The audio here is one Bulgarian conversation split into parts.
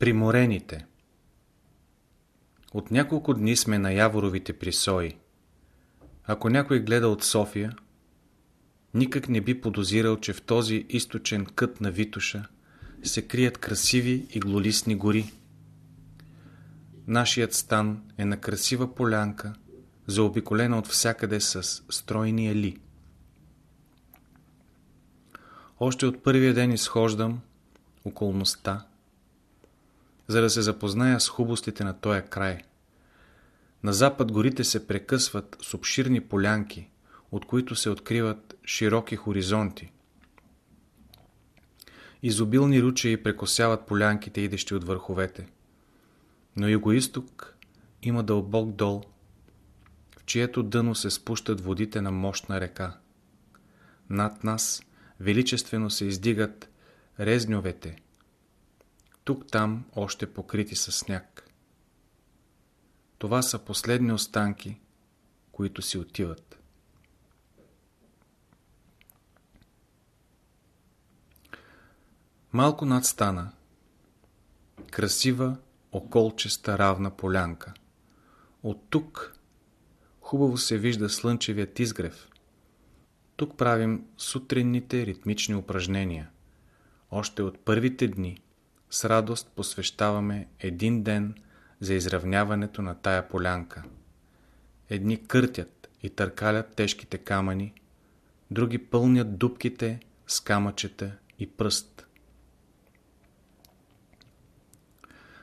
Приморените От няколко дни сме на Яворовите присои. Ако някой гледа от София, никак не би подозирал, че в този източен кът на Витуша се крият красиви и глолисни гори. Нашият стан е на красива полянка, заобиколена от всякъде с стройни ели. Още от първия ден изхождам околността, за да се запозная с хубостите на този край. На запад горите се прекъсват с обширни полянки, от които се откриват широки хоризонти. Изобилни ручеи прекосяват полянките, идещи от върховете. Но югоисток има дълбок дол, в чието дъно се спущат водите на мощна река. Над нас величествено се издигат резньовете, тук-там още покрити с сняг. Това са последни останки, които си отиват. Малко над стана. Красива, околчеста равна полянка. От тук хубаво се вижда слънчевият изгрев. Тук правим сутринните ритмични упражнения. Още от първите дни с радост посвещаваме един ден за изравняването на тая полянка. Едни къртят и търкалят тежките камъни, други пълнят дубките с камъчета и пръст.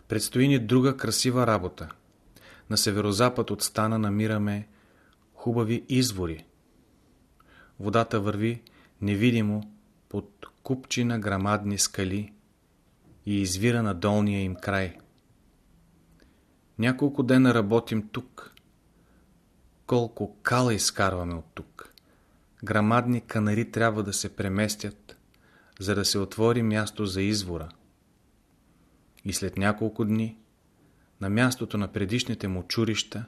Предстои ни друга красива работа. На северозапад от стана намираме хубави извори. Водата върви невидимо под купчина грамадни скали и извира на долния им край. Няколко дена работим тук. Колко кала изкарваме от тук. Грамадни канари трябва да се преместят, за да се отвори място за извора. И след няколко дни, на мястото на предишните му чурища,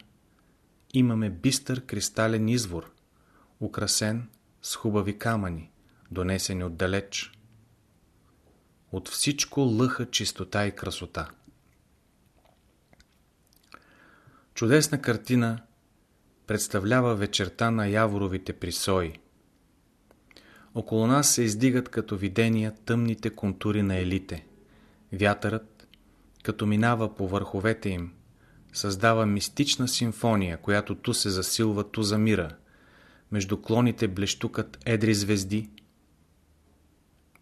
имаме бистър кристален извор, украсен с хубави камъни, донесени отдалеч. От всичко лъха чистота и красота. Чудесна картина представлява вечерта на Яворовите присои. Около нас се издигат като видения тъмните контури на елите. Вятърът, като минава по върховете им, създава мистична симфония, която ту се засилва, ту замира. Между клоните блещукат едри звезди.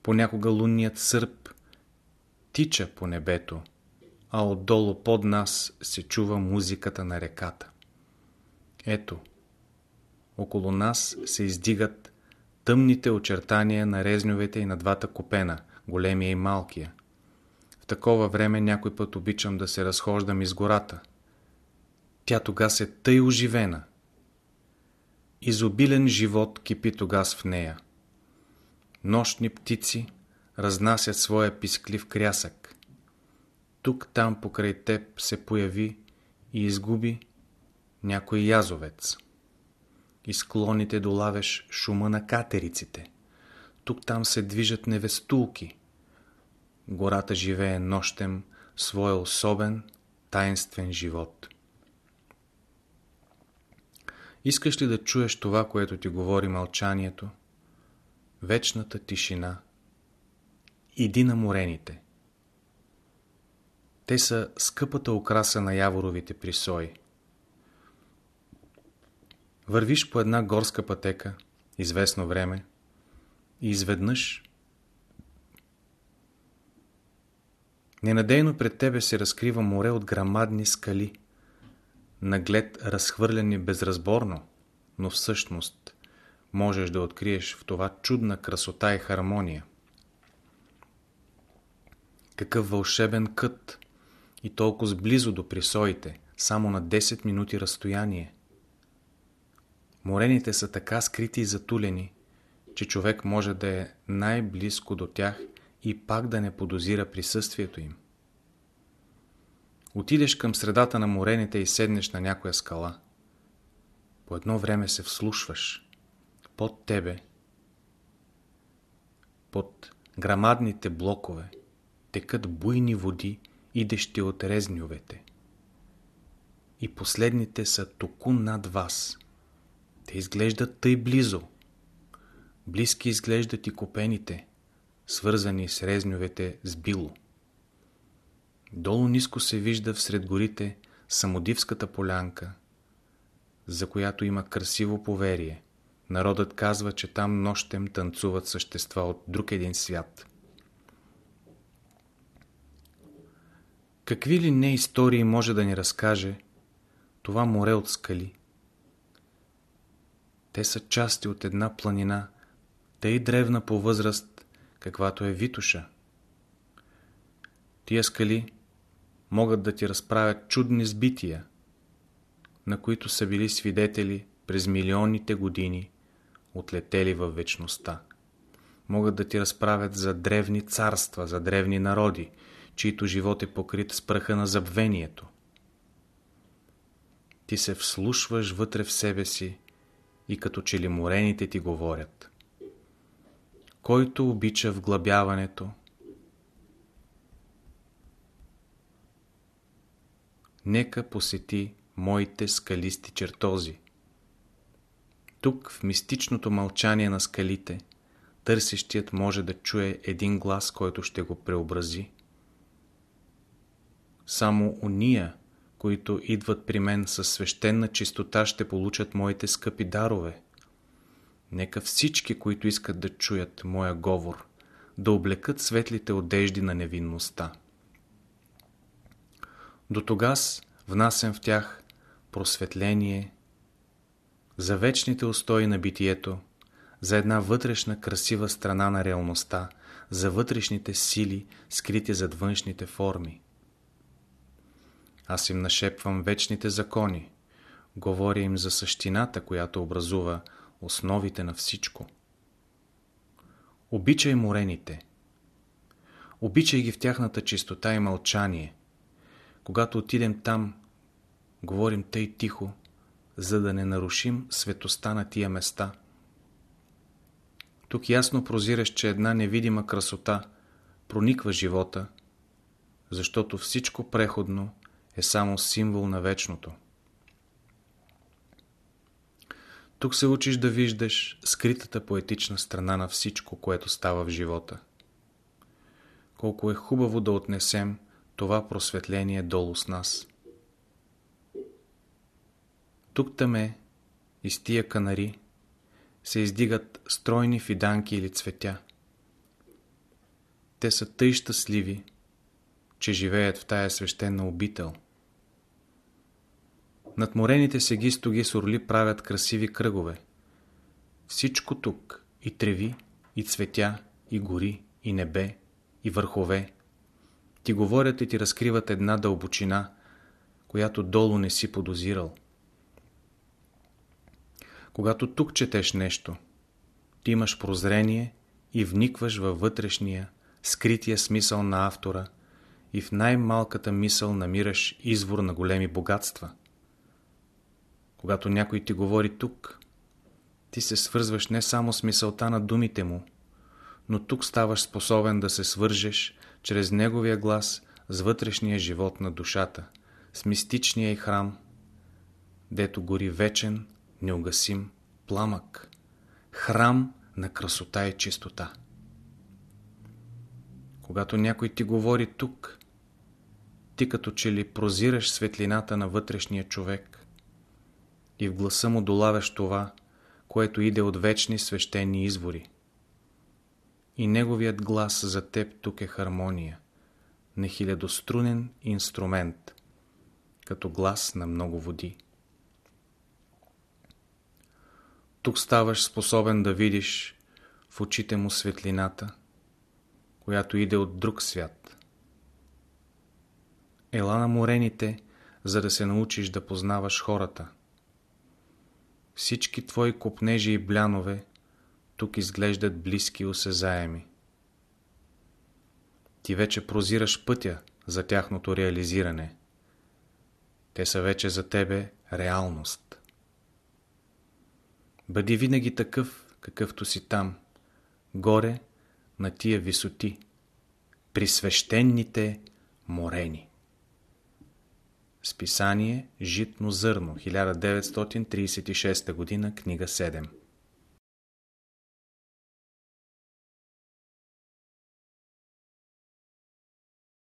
Понякога лунният сърп тича по небето, а отдолу под нас се чува музиката на реката. Ето, около нас се издигат тъмните очертания на резньовете и на двата копена, големия и малкия. В такова време някой път обичам да се разхождам из гората. Тя тогас е тъй оживена. Изобилен живот кипи тогас в нея. Нощни птици разнасят своя писклив крясък. Тук-там покрай теб се появи и изгуби някой язовец. И склоните долавеш шума на катериците. Тук-там се движат невестулки. Гората живее нощем своя особен, таинствен живот. Искаш ли да чуеш това, което ти говори мълчанието? Вечната тишина. Иди на морените. Те са скъпата украса на яворовите присои. Вървиш по една горска пътека, известно време, и изведнъж ненадейно пред тебе се разкрива море от грамадни скали, наглед разхвърляни безразборно, но всъщност можеш да откриеш в това чудна красота и хармония. Какъв вълшебен кът и толкова близо до присоите, само на 10 минути разстояние. Морените са така скрити и затулени, че човек може да е най-близко до тях и пак да не подозира присъствието им. Отидеш към средата на морените и седнеш на някоя скала. По едно време се вслушваш. Под тебе, под грамадните блокове, текат буйни води идещи от резньовете. И последните са току над вас. Те изглеждат тъй близо. Близки изглеждат и копените, свързани с резньовете с било. Долу ниско се вижда всред горите самодивската полянка, за която има красиво поверие. Народът казва, че там нощем танцуват същества от друг един свят. Какви ли не истории може да ни разкаже това море от скали? Те са части от една планина, тъй древна по възраст, каквато е Витуша. Тия скали могат да ти разправят чудни сбития, на които са били свидетели през милионните години, отлетели във вечността. Могат да ти разправят за древни царства, за древни народи, чието живот е покрит с пръха на забвението. Ти се вслушваш вътре в себе си и като че ли морените ти говорят. Който обича вглъбяването, нека посети моите скалисти чертози. Тук, в мистичното мълчание на скалите, търсещият може да чуе един глас, който ще го преобрази. Само уния, които идват при мен със свещена чистота, ще получат моите скъпи дарове. Нека всички, които искат да чуят моя говор, да облекат светлите одежди на невинността. До тогас внасям в тях просветление за вечните устои на битието, за една вътрешна красива страна на реалността, за вътрешните сили, скрити зад външните форми. Аз им нашепвам вечните закони, говоря им за същината, която образува основите на всичко. Обичай морените. Обичай ги в тяхната чистота и мълчание. Когато отидем там, говорим тъй тихо, за да не нарушим светоста на тия места. Тук ясно прозираш, че една невидима красота прониква живота, защото всичко преходно е само символ на вечното. Тук се учиш да виждаш скритата поетична страна на всичко, което става в живота. Колко е хубаво да отнесем това просветление долу с нас. Тук таме, из тия канари, се издигат стройни фиданки или цветя. Те са тъй щастливи, че живеят в тая свещена обител. Над морените сегистоги с орли правят красиви кръгове. Всичко тук, и треви, и цветя, и гори, и небе, и върхове, ти говорят и ти разкриват една дълбочина, която долу не си подозирал. Когато тук четеш нещо, ти имаш прозрение и вникваш във вътрешния, скрития смисъл на автора и в най-малката мисъл намираш извор на големи богатства. Когато някой ти говори тук, ти се свързваш не само с мисълта на думите му, но тук ставаш способен да се свържеш чрез неговия глас с вътрешния живот на душата, с мистичния и храм, дето гори вечен, неугасим пламък, храм на красота и чистота. Когато някой ти говори тук, ти като че ли прозираш светлината на вътрешния човек и в гласа му долавяш това, което иде от вечни свещени извори. И неговият глас за теб тук е хармония, нехилядострунен инструмент, като глас на много води. Тук ставаш способен да видиш в очите му светлината, която иде от друг свят. Ела на морените, за да се научиш да познаваш хората. Всички твои копнежи и блянове тук изглеждат близки и осезаеми. Ти вече прозираш пътя за тяхното реализиране. Те са вече за тебе реалност. Бъди винаги такъв, какъвто си там, горе на тия висоти, при свещените морени. Списание. Житно зърно, 1936 г., книга 7